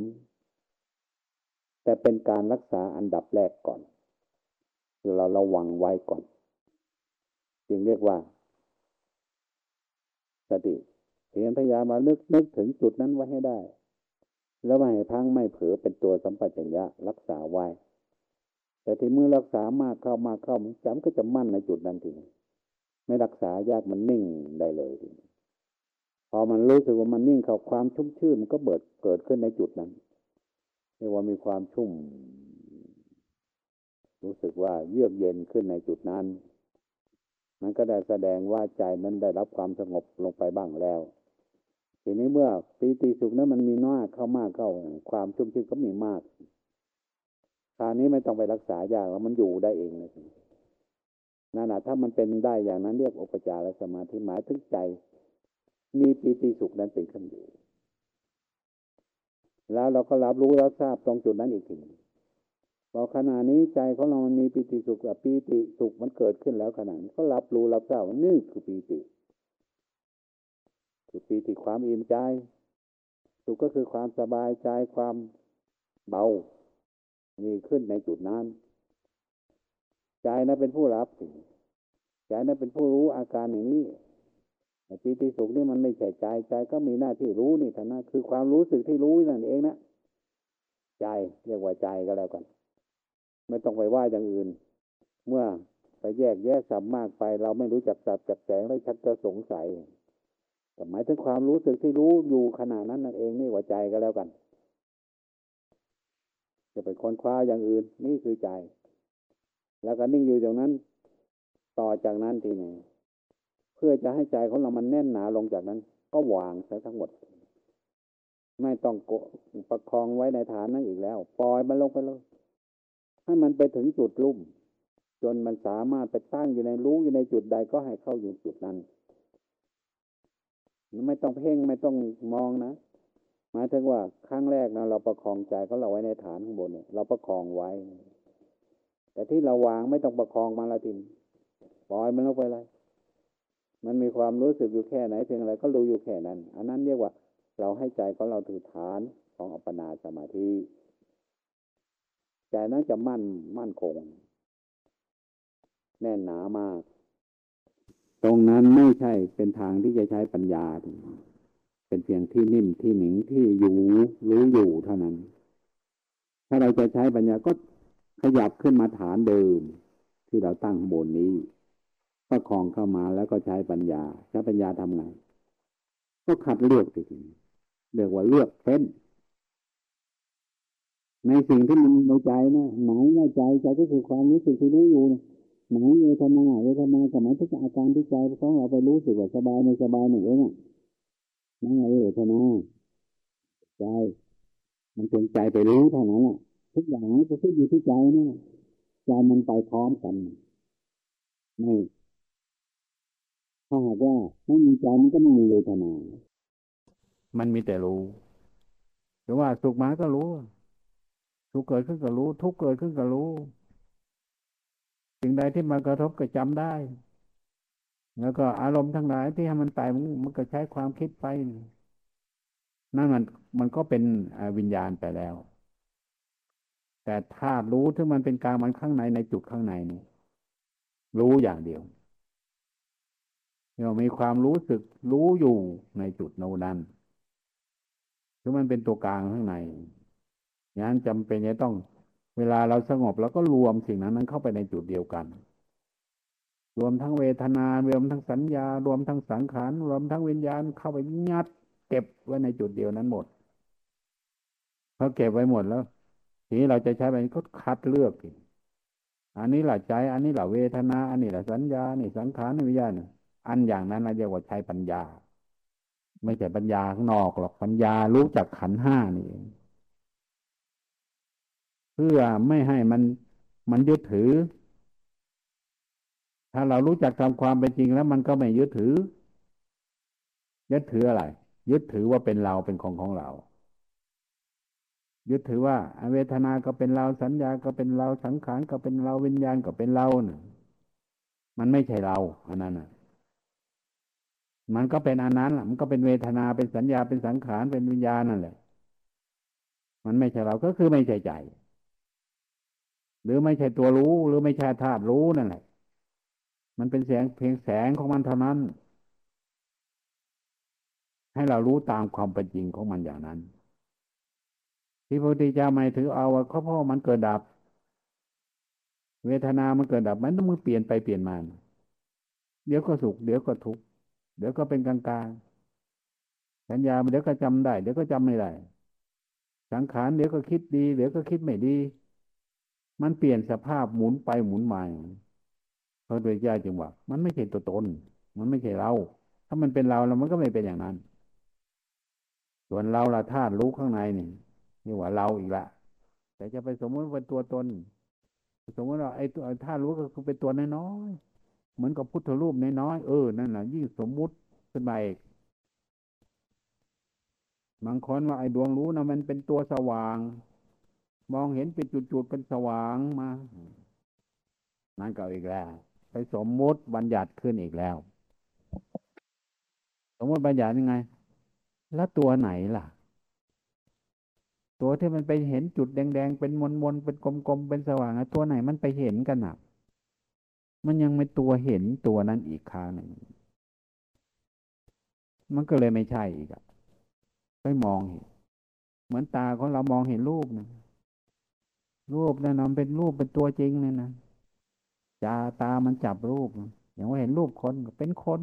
แต่เป็นการรักษาอันดับแรกก่อนคือเราระวังไว้ก่อน จึงเรียกว่า สติเพียรพยายามมานึกนึกถึงจุดนั้นไว้ให้ได้ แล้วไม่ให้พังไม่เผลอเป็นตัวสัมปชัญญะรักษาไว้ แต่ที่เมื่อรักษามากเข้ามากเข้ามันจำก็จะมั่นในจุดนั้นทีไม่รักษายากมันนิ่งได้เลยทีพอมันรู้สึกว่ามันนิ่งเขาความชุ่มชื่นมันก็เบิดเกิดขึ้นในจุดนั้นเรียกว่ามีความชุ่ม รู้สึกว่าเยือกเย็นขึ้นในจุดนั้น มันก็ได้แสดงว่าใจนั้นได้รับความสงบลงไปบ้างแล้วทีนี้เมื่อปีติสุขนั้นมันมีน้อยเข้ามากเข้า ความชุ่มชื่นก็มีมาก คราวนี้ไม่ต้องไปรักษายากแล้วมันอยู่ได้เองเลยนั่นแหะถ้ามันเป็นได้อย่างนั้นเรียกอุปจารสมาธิหมายถึงใจ มีปีติสุขนั้นเป็นขึ้นอยู่ แล้วเราก็รับรู้รับทราบตรงจุดนั้นอีกทีพอขณะนี้ใจของเรามันมีปีติสุขปีติสุขมันเกิดขึ้นแล้วขณะนี้ก็รับรู้รับทราบนี่คือปีติ คือปีติความอิ่มใจ สุขก็คือความสบายใจความเบา มีขึ้นในจุดนั้น ใจนั้นเป็นผู้รับใจนั้นเป็นผู้รู้อาการอย่างนี้ปีติสุขนี่มันไม่ใช่ใจใจก็มีหน้าที่รู้นี่ท่านะคือความรู้สึกที่รู้นั่นเองนะใจเรียกว่าใจก็แล้วกัน ไม่ต้องไปว่าอย่างอื่น เมื่อไปแยกแยะสับมากไป เราไม่รู้จักสับจักแสงแล้วชักจะสงสัยหมายถึงความรู้สึกที่รู้อยู่ขณะนั้นนั่นเองนี่ว่าใจก็แล้วกัน จะไปค้นคว้าอย่างอื่น นี่คือใจ แล้วก็นิ่งอยู่ตรงนั้น ต่อจากนั้นทีนี้เพื่อจะให้ใจของเรามันแน่นหนาลงจากนั้น ก็วางใช้ทั้งหมด ไม่ต้องโกประคองไว้ในฐานนั้นอีกแล้ว ปล่อยมันลงไปเลยให้มันไปถึงจุดลุ่ม จนมันสามารถไปตั้งอยู่ในรู้อยู่ในจุดใดก็ให้เข้าอยู่จุดนั้น ไม่ต้องเพ่งไม่ต้องมองนะ มายถึงว่าครั้งแรกนะเราประคองใจก็เราไว้ในฐานข้างบนเนี่ยเราประคองไว้ แต่ที่เราวางไม่ต้องประคองมาละทินปล่อยมันลงไปเลยมันมีความรู้สึกอยู่แค่ไหนเพียงอะไรก็รู้อยู่แค่นั้น อันนั้นเรียกว่า เราให้ใจของเราถือฐานของอัปปนาสมาธิใจนั้นจะมั่นมั่นคง แน่นหนามาก ตรงนั้นไม่ใช่เป็นทางที่จะใช้ปัญญา เป็นเพียงที่นิ่มที่หนิงที่อยู่รู้อยู่เท่านั้น ถ้าเราจะใช้ปัญญาก็ขยับขึ้นมาฐานเดิม ที่เราตั้งบนนี้ก็คองเข้ามาแล้วก็ใช้ปัญญา ใช้ปัญญาทำไงก็ขัดเลือกสิเรียกว่าเลือกเฟ้น ในสิ่งที่มันในใจนะหมายในใจใจก็คือความรู้สึกที่รู้อยู่นะหมายเวทนาเวทนากับหมายถึงอาการที่ใจของเราไปรู้สึกว่าสบายในสบายหนึ่งเอง นั่นไงเวทนาใจ มันเป็นใจไปรู้เท่านั้นแหละทุกอย่างมันจะขึ้นอยู่ที่ใจนะใจมันไปพร้อมกันไม่ถ้าหากว่าไม่มีใจมันก็ไม่มีเวทนามันมีแต่รู้หรือว่าสุขมาก็รู้สุขเกิดขึ้นก็รู้ ทุกเกิดขึ้นก็รู้สิ่งใดที่มากระทบก็จำได้ แล้วก็อารมณ์ทั้งหลายที่ให้มันไปมันก็ใช้ความคิดไป นั่นมันมันก็เป็นวิญญาณไปแล้ว แต่ถ้ารู้ที่มันเป็นกลางมันข้างในในจุดข้างในนี่รู้อย่างเดียวเรามีความรู้สึกรู้อยู่ในจุดโน้นนั้นคือมันเป็นตัวกลางข้างในงั้นจำเป็นจะต้อง เวลาเราสงบเราก็รวมสิ่งนั้นนั้นเข้าไปในจุดเดียวกัน รวมทั้งเวทนารวมทั้งสัญญา รวมทั้งสังขาร รวมทั้งวิญญาณเข้าไปยัดเก็บไว้ในจุดเดียวนั้นหมดพอเก็บไว้หมดแล้ว ทีนี้เราจะใช้ไปก็คัดเลือกอันนี้แหละใจ อันนี้แหละเวทนา อันนี้แหละสัญญา นี่สังขารนี่วิญญาณอันอย่างนั้นเราเรียกว่าใช้ปัญญา ไม่ใช่ปัญญาข้างนอกหรอกปัญญารู้จักขันห้านี่เองเพื่อไม่ให้มันมันยึดถือ ถ้าเรารู้จักทำความเป็นจริงแล้วมันก็ไม่ยึดถือ ยึดถืออะไร ยึดถือว่าเป็นเราเป็นของของเรา ยึดถือว่าเวทนาก็เป็นเราสัญญาก็เป็นเราสังขารก็เป็นเราวิญญาณก็เป็นเราเนี่ยมันไม่ใช่เราอันนั้นอะมันก็เป็นอันนั้นแหละมันก็เป็นเวทนาเป็นสัญญาเป็นสังขารเป็นวิญญาณนั่นแหละ มันไม่ใช่เราก็คือไม่ใช่ใจ หรือไม่ใช่ตัวรู้หรือไม่ใช่ธาตุรู้นั่นแหละ มันเป็นแสงเพียงแสงของมันเท่านั้น ให้เรารู้ตามความเป็นจริงของมันอย่างนั้น ที่พระพุทธเจ้าไม่ถือเอาว่าเพราะมันเกิดดับ เวทนามันเกิดดับมันต้องมือเปลี่ยนไปเปลี่ยนมาเดี๋ยวก็สุขเดี๋ยวก็ทุกข์เดี๋ยวก็เป็นกลางกลางสัญญาเดี๋ยวก็จำได้ เดี๋ยวก็จำไม่ได้ สังขารเดี๋ยวก็คิดดี เดี๋ยวก็คิดไม่ดี มันเปลี่ยนสภาพหมุนไปหมุนมา พระโดยญาจึงว่า มันไม่ใช่ตัวตน มันไม่ใช่เรา ถ้ามันเป็นเราแล้วมันก็ไม่เป็นอย่างนั้น ส่วนเราละธาตุรู้ข้างในนี่นี่ว่าเราอีกละแต่จะไปสมมติเป็นตัวตน สมมติว่าไอ้ตัวธาตุรู้ก็คือเป็นตัวน้อยๆเหมือนกับพุทธรูปน้อยๆเออนั่นแหละยิ่งสมมุติขึ้นมาอีกบางคนว่าไอ้ดวงรู้นะมันเป็นตัวสว่าง มองเห็นเป็นจุดๆเป็นสว่างมานั่นก็อีกแล้ว ไปสมมุติบัญญัติขึ้นอีกแล้ว สมมติบัญญัติยังไง แล้วตัวไหนล่ะ ตัวที่มันไปเห็นจุดแดงๆ เป็นมนๆเป็นกลมๆ เป็นสว่างตัวไหนมันไปเห็นกันอะมันยังไม่ตัวเห็นตัวนั้นอีกครั้งหนึ่ง มันก็เลยไม่ใช่อีกอะไปมองเห็น เหมือนตาของเรามองเห็นรูปนะรูปนั่นมันเป็นรูปเป็นตัวจริงเลยนะ จาตามันจับรูปอย่างว่าเห็นรูปคนเป็นคน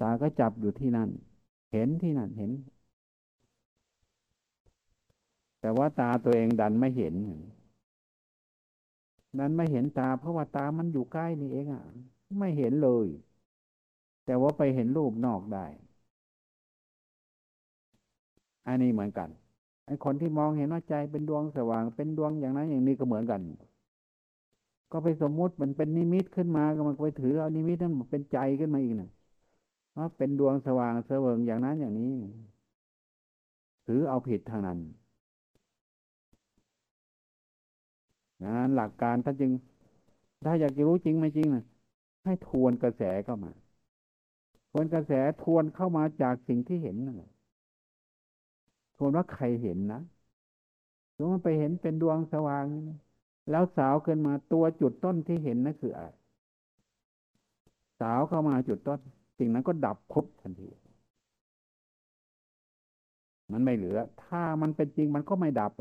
ตาก็จับอยู่ที่นั่น เห็นที่นั่นเห็น แต่ว่าตาตัวเองดันไม่เห็นนั้นไม่เห็นตา เพราะว่าตามันอยู่ใกล้นี่เองอะ ไม่เห็นเลย แต่ว่าไปเห็นรูปนอกได้ อันนี้เหมือนกันไอ้คนที่มองเห็นว่าใจเป็นดวงสว่าง เป็นดวงอย่างนั้นอย่างนี้ก็เหมือนกัน ก็ไปสมมุติมันเป็นนิมิตขึ้นมาก็มันไปถือเอานิมิตนั้นเป็นใจขึ้นมาอีกนะว่าเป็นดวงสว่างเสวิงอย่างนั้นอย่างนี้ ถือเอาผิดทางนั้นนะหลักการถ้าจึง ถ้าอยากจะรู้จริงไม่จริงนะให้ทวนกระแสเข้ามา ทวนกระแสทวนเข้ามาจากสิ่งที่เห็นนั่นแหละทวนว่าใครเห็นนะสมมติไปเห็นเป็นดวงสว่าง แล้วสาวขึ้นมาตัวจุดต้นที่เห็นนั่นคืออะไร สาวเข้ามาจุดต้น สิ่งนั้นก็ดับครบทันที มันไม่เหลือ ถ้ามันเป็นจริงมันก็ไม่ดับ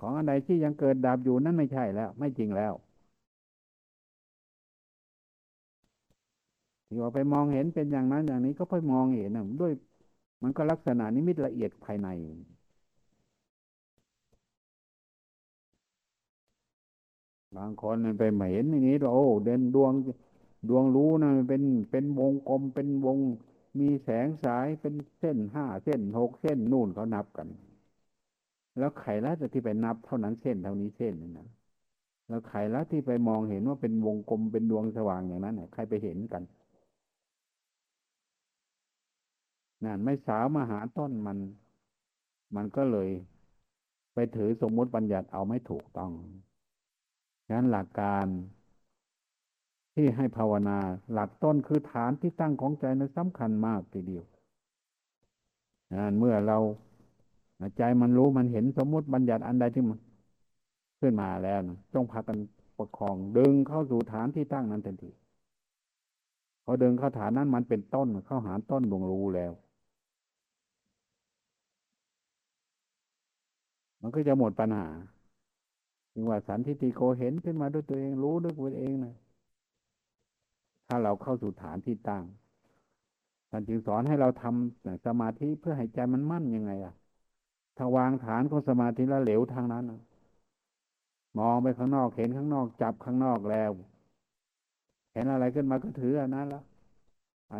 ของอะไรที่ยังเกิดดับอยู่นั่นไม่ใช่แล้ว ไม่จริงแล้วที่ว่าไปมองเห็นเป็นอย่างนั้นอย่างนี้ก็ไปมองเห็นด้วย มันก็ลักษณะนิมิตละเอียดภายใน บางคนมันไปเห็นอย่างนี้โอ้เด่นดวงดวงรู้นะเป็นเป็นวงกลมเป็นวงมีแสงสายเป็นเส้นห้าเส้นหกเส้นนู่นเขานับกัน แล้วไขละจะที่ไปนับเท่านั้นเส้นเท่านี้เส้นนั่นนะแล้วไขละที่ไปมองเห็นว่าเป็นวงกลมเป็นดวงสว่างอย่างนั้นใครไปเห็นกันนั่นไม่สาวมาหาต้นมัน มันก็เลย ไปถือสมมุติบัญญัติเอาไม่ถูกต้อง ฉะนั้นหลักการที่ให้ภาวนาหลักต้นคือฐานที่ตั้งของใจนั้นสำคัญมากทีเดียวนั่นเมื่อเราใจมันรู้มันเห็นสมมติบัญญัติอันใดที่มันขึ้นมาแล้วต้องพากันประคองดึงเข้าสู่ฐานที่ตั้งนั้นทันทีพอดึงเข้าฐานนั้นมันเป็นต้นเข้าหาต้นดวงรู้แล้ว มันก็จะหมดปัญหา ถึงว่าสันทิติโกเห็นขึ้นมาด้วยตัวเองรู้ด้วยตัวเองนะถ้าเราเข้าสู่ฐานที่ตั้งท่านจึงสอนให้เราทำสมาธิเพื่อให้ใจมันมั่นยังไงอะถ้าวางฐานของสมาธิแล้วเหลวทางนั้นมองไปข้างนอกเห็นข้างนอกจับข้างนอกแล้ว เห็นอะไรขึ้นมาก็ถืออันนั้นแล้ว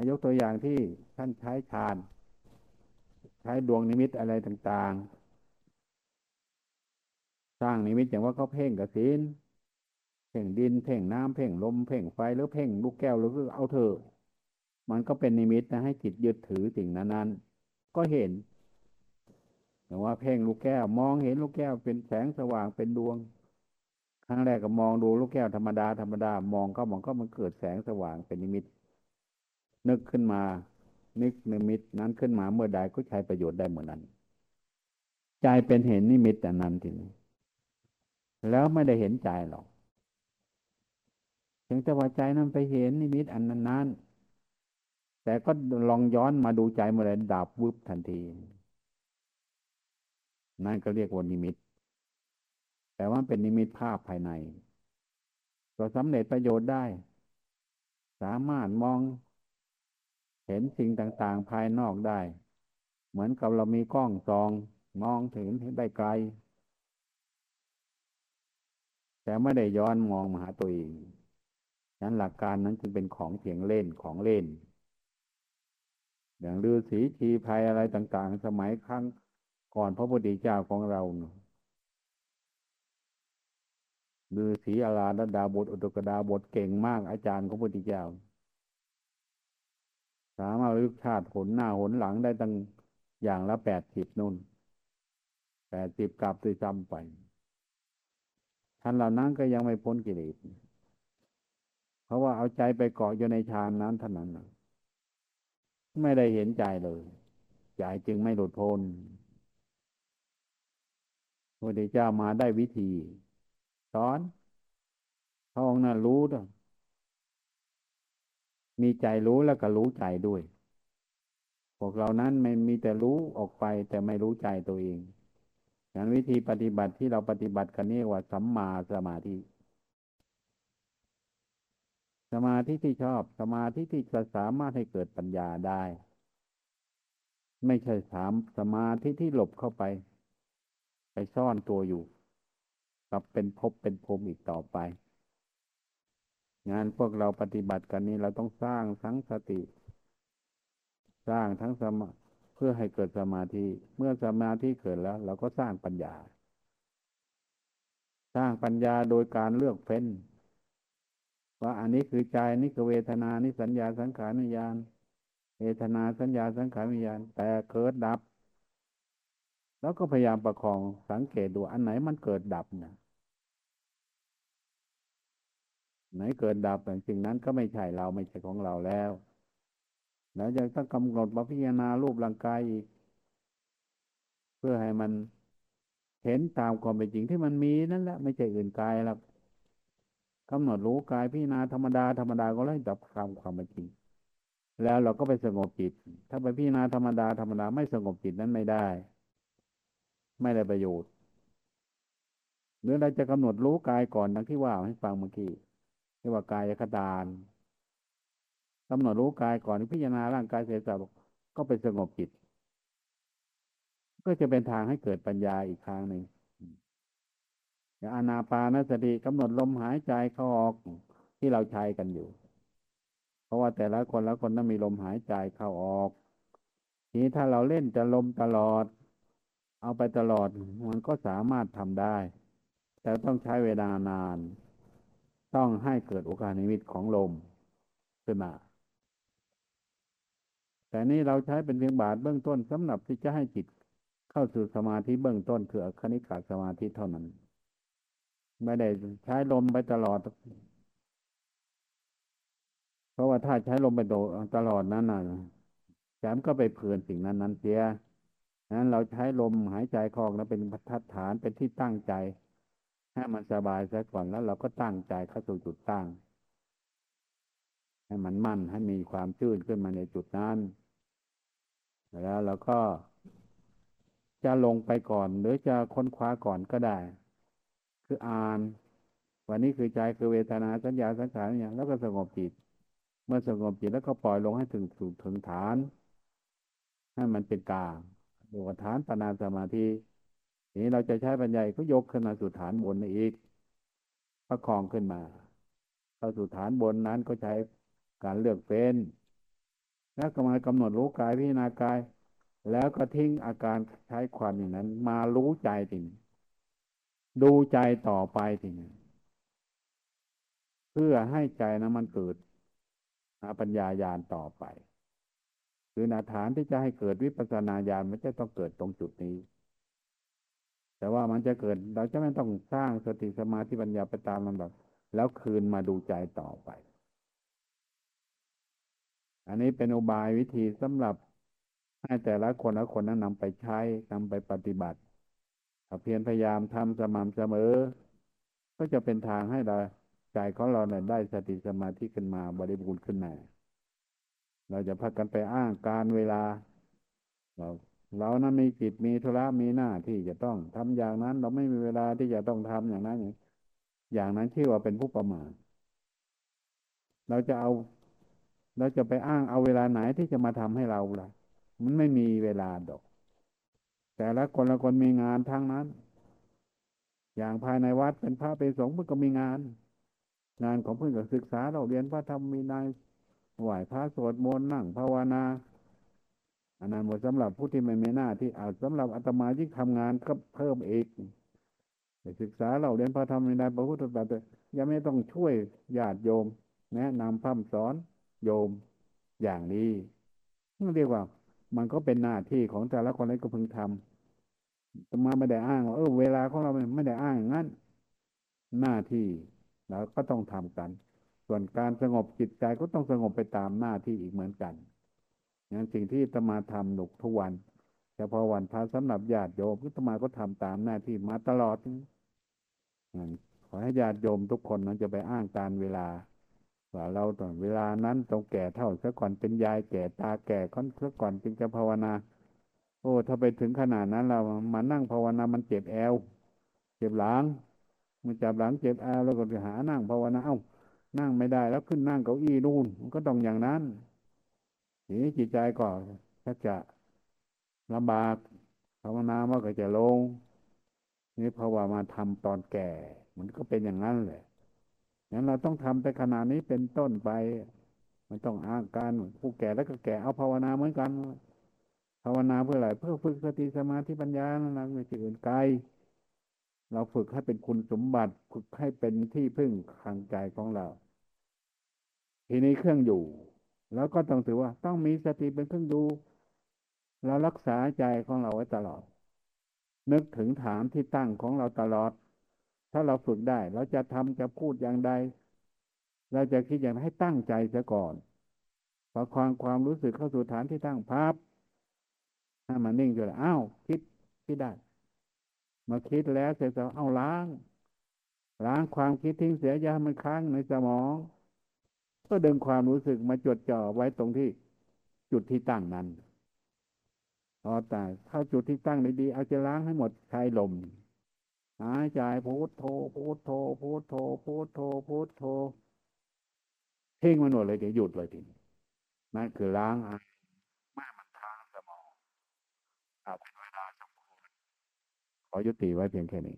ยกตัวอย่างที่ท่านใช้ฌาน ใช้ดวงนิมิตอะไรต่าง ๆ สร้างนิมิตอย่างว่าเขาเพ่งกับศีลเพ่งดินเพ่งน้ำเพ่งลมเพ่งไฟหรือเพ่งลูกแก้วหรือเอาเถอะมันก็เป็นนิมิตนะให้จิตยึดถือสิ่งนั้นๆก็เห็นแต่ว่าเพ่งลูกแก้ว มองเห็นลูกแก้วเป็นแสงสว่างเป็นดวงครั้งแรกก็มองดูลูกแก้วธรรมดาธรรมดามองก็มองก็มันเกิดแสงสว่างเป็นนิมิต นึกขึ้นมา นึกนิมิตนั้นขึ้นมาเมื่อใดก็ใช้ประโยชน์ได้เหมือนนั้น ใจเป็นเห็นนิมิตแต่นั้นทีนี้ แล้วไม่ได้เห็นใจหรอก ถึงแต่ว่าใจนั้นไปเห็นนิมิตอันนั้นแต่ก็ลองย้อนมาดูใจเมื่อไรดับวึบทันที นั่นก็เรียกว่านิมิต แต่ว่าเป็นนิมิตภาพภายใน ก็สำเร็จประโยชน์ได้ สามารถมองเห็นสิ่งต่างๆภายนอกได้ เหมือนกับเรามีกล้องซอง มองถึงได้ไกล แต่ไม่ได้ย้อนมองมาหาตัวเองฉะนั้นหลักการนั้นจึงเป็นของเพียงเล่นของเล่น อย่างฤาษีชีภัยอะไรต่าง ๆ สมัยครั้งก่อนพระพุทธเจ้าของเราฤาษีอาราดดาบทอุตกดาบทเก่งมากอาจารย์ของพระพุทธเจ้า สามารถลึกชาติหนหน้าหนหลังได้ตั้งอย่างละแปดสิบนุ่นแปดสิบกลับตือจำไป ท่านเหล่านั้นก็ยังไม่พ้นกิเลส เพราะว่าเอาใจไปเกาะอยู่ในฌานนั้นเท่านั้นไม่ได้เห็นใจเลยใจจึงไม่หลุดพ้นพระพุทธเจ้ามาได้วิธีสอนพระองค์นั้นรู้ด้วยมีใจรู้แล้วก็รู้ใจด้วย พวกเรานั้นไม่มีแต่รู้ออกไปแต่ไม่รู้ใจตัวเอง งั้นวิธีปฏิบัติที่เราปฏิบัติกันนี่ว่าสัมมาสมาธิ สมาธิที่ชอบสมาธิที่จะสามารถให้เกิดปัญญาได้ ไม่ใช่สามสมาธิที่หลบเข้าไป ไปซ่อนตัวอยู่กลับเป็นภพเป็นภูมิอีกต่อไป งานพวกเราปฏิบัติกันนี้เราต้องสร้างทั้งสติ สร้างทั้งสมา เพื่อให้เกิดสมาธิ เมื่อสมาธิเกิดแล้ว เราก็สร้างปัญญา สร้างปัญญาโดยการเลือกเฟ้น ว่าอันนี้คือใจนี่คือเวทนานี่สัญญาสังขารวิญญาณ เวทนาสัญญาสังขารวิญญาณ แต่เกิดดับ แล้วก็พยายามประคองสังเกตดูอันไหนมันเกิดดับนะไหนเกิดดับแต่สิ่งนั้นก็ไม่ใช่เราไม่ใช่ของเราแล้ว แล้วยังต้องกำหนดมาพิจารณารูปร่างกายอีก เพื่อให้มันเห็นตามความเป็นจริงที่มันมีนั่นแหละไม่ใช่อื่นกายหรอกกำหนดรู้กายพิจารณาธรรมดาธรรมดาก็ไล่ดับความความเป็นจริง แล้วเราก็ไปสงบจิต ถ้าไปพิจารณาธรรมดาธรรมดาไม่สงบจิตนั้นไม่ได้ ไม่ได้ประโยชน์หรือเราจะกำหนดรู้กายก่อนดังที่ว่าให้ฟังเมื่อกี้ที่ว่ากายคตา กำหนดรู้กายก่อนพิจารณาร่างกายเสร็จสับก็ไปสงบจิต ก็จะเป็นทางให้เกิดปัญญาอีกทางหนึ่งอย่างอนาปานสติกำหนดลมหายใจเข้าออกที่เราใช้กันอยู่ เพราะว่าแต่ละคนละคนต้องมีลมหายใจเข้าออก ทีนี้ถ้าเราเล่นจะลมตลอด เอาไปตลอดมันก็สามารถทำได้ แต่ต้องใช้เวลานาน ต้องให้เกิดโอกาสนิมิตของลมขึ้นมา แต่นี้เราใช้เป็นเพียงบาทเบื้องต้นสำหรับที่จะให้จิตเข้าสู่สมาธิเบื้องต้นคือคณิกาสมาธิเท่านั้น ไม่ได้ใช้ลมไปตลอด เพราะว่าถ้าใช้ลมไปตลอดนั้นน่ะแถมก็ไปเพลินสิ่งนั้นนั้นเสียนั้นเราใช้ลมหายใจคลองแล้วเป็นพัฒฐานเป็นที่ตั้งใจ ให้มันสบายซะก่อนแล้วเราก็ตั้งใจเข้าสู่จุดตั้ง ให้มันมั่นให้มีความชื่นขึ้นมาในจุดนั้น แล้วเราก็จะลงไปก่อน หรือจะค้นคว้าก่อนก็ได้ คืออ่าน วันนี้คือใจคือเวทนาสัญญาสังขารอย่างแล้วก็สงบจิต เมื่อสงบจิตแล้วก็ปล่อยลงให้ถึงสู่ถึงฐานให้มันเป็นกลางดูฐานปนาสมาธินี้เราจะใช้ปัญญาก็ยกขึ้นมาสู่ฐานบนอีกประคองขึ้นมาเข้าสู่ฐานบนนั้นก็ใช้การเลือกเป็น แล้วก็มากำหนดรู้กายพิจารณากาย แล้วก็ทิ้งอาการใช้ความอย่างนั้น มารู้ใจจริงดูใจต่อไปจริงเพื่อให้ใจนั้นมันเกิดปัญญาญาณต่อไป คือนาฐานที่จะให้เกิดวิปัสสนาญาณมันจะต้องเกิดตรงจุดนี้ แต่ว่ามันจะเกิดเราจะไม่ต้องสร้างสติสมาธิปัญญาไปตามลำดับแล้วคืนมาดูใจต่อไป อันนี้เป็นอุบายวิธีสำหรับให้แต่ละคนละคนนั้นนำไปใช้นำไปปฏิบัติเพียรพยายามทำสม่ำเสมอ ก็จะเป็นทางให้เราใจของเราเนี่ยได้สติสมาธิขึ้นมาบริบูรณ์ขึ้นมาเราจะพักกันไปอ้างการเวลา เราเรานั้นมีจิตมีธุระมีหน้าที่จะต้องทำอย่างนั้น เราไม่มีเวลาที่จะต้องทำอย่างนั้น อย่างนั้นชื่อว่าเป็นผู้ประมาทเราจะเอา เราจะไปอ้างเอาเวลาไหนที่จะมาทำให้เราล่ะ มันไม่มีเวลาดอก แต่ละคนละคนมีงานทั้งนั้น อย่างภายในวัดเป็นพระเป็นสงฆ์เพื่อก็มีงาน งานของเพื่อนก็ศึกษาเราเรียนพระธรรมมีนายไหวพระสวดมนต์นั่งภาวนาอันนั้นหมดสำหรับผู้ที่ไม่มีหน้าที่อาสำหรับอาตมายิ่งทำงานก็เพิ่มอีกศึกษาเราเรียนพระธรรมในนายพระพุทธศาสนายังไม่ต้องช่วยญาติโยม แนะนำพร่ำสอน โยมอย่างนี้เรียกว่า มันก็เป็นหน้าที่ของแต่ละคนเลยก็พึงทำแต่มาไม่ได้อ้างว่าเออเวลาของเราไม่ได้อ้างงั้น หน้าที่เราก็ต้องทำกัน ส่วนการสงบจิตใจก็ต้องสงบไปตามหน้าที่อีกเหมือนกันอย่างสิ่งที่ตมาทำหนุกทุกวันเฉพาะวันพระสำหรับญาติโยมก็ตมาก็ทำตามหน้าที่มาตลอดขอให้ญาติโยมทุกคนนั้นจะไปอ้างการเวลา ว่าเราตอนเวลานั้นต้องแก่เท่าซะก่อนเป็นยายแก่ตาแก่ค่อนซะก่อนจึงจะภาวนา โอ้ ถ้าไปถึงขนาดนั้นเรามานั่งภาวนามันเจ็บแอว เจ็บหลังมันจับหลังเจ็บแอวแล้วก็หานั่งภาวนาเอ้านั่งไม่ได้แล้วขึ้นนั่งเก้าอี้นู่นมันก็ต้องอย่างนั้นทีนี้จิตใจก็ถ้าจะลำบากภาวนามันก็จะลงนี่เพราะว่ามาทำตอนแก่ มันก็เป็นอย่างนั้นแหละ งั้นเราต้องทำแต่ขณะนี้เป็นต้นไป มันต้องอ้างการผู้แก่แล้วก็แก่เอาภาวนาเหมือนกัน ภาวนาเพื่ออะไรเพื่อฝึกสติสมาธิปัญญานั่นแหละไม่ใช่อื่นไกลเราฝึกให้เป็นคุณสมบัติฝึกให้เป็นที่พึ่งทางใจของเรา ทีนี้เครื่องอยู่ แล้วก็ต้องถือว่า ต้องมีสติเป็นเครื่องดูเรารักษาใจของเราไว้ตลอด นึกถึงฐานที่ตั้งของเราตลอด ถ้าเราฝึกได้ เราจะทำจะพูดอย่างใด เราจะคิดอย่างไรให้ตั้งใจซะก่อนพอความความรู้สึกเข้าสู่ฐานที่ตั้งพับถ้ามันนิ่งอยู่แล้วอ้าวคิดคิดได้มาคิดแล้วเสร็จแล้วเอาล้าง ล้างความคิดทิ้งเสียยามันค้างในสมอง ก็ดึงความรู้สึกมาจดจ่อไว้ตรงที่จุดที่ตั้งนั้นพอแตายเข้าจุดที่ตั้งได้ดี เอาจะล้างให้หมดใช้ลม หายใจพุทโธพุทโธพุทโธพุทโธพุทโธเพ่งมันหมดเลยเดี๋ยวหยุดเลยทีนี้นั่นคือล้างอาแม่มันค้างสมองเอาเป็นเวลาสมควรขอยุติไว้เพียงแค่นี้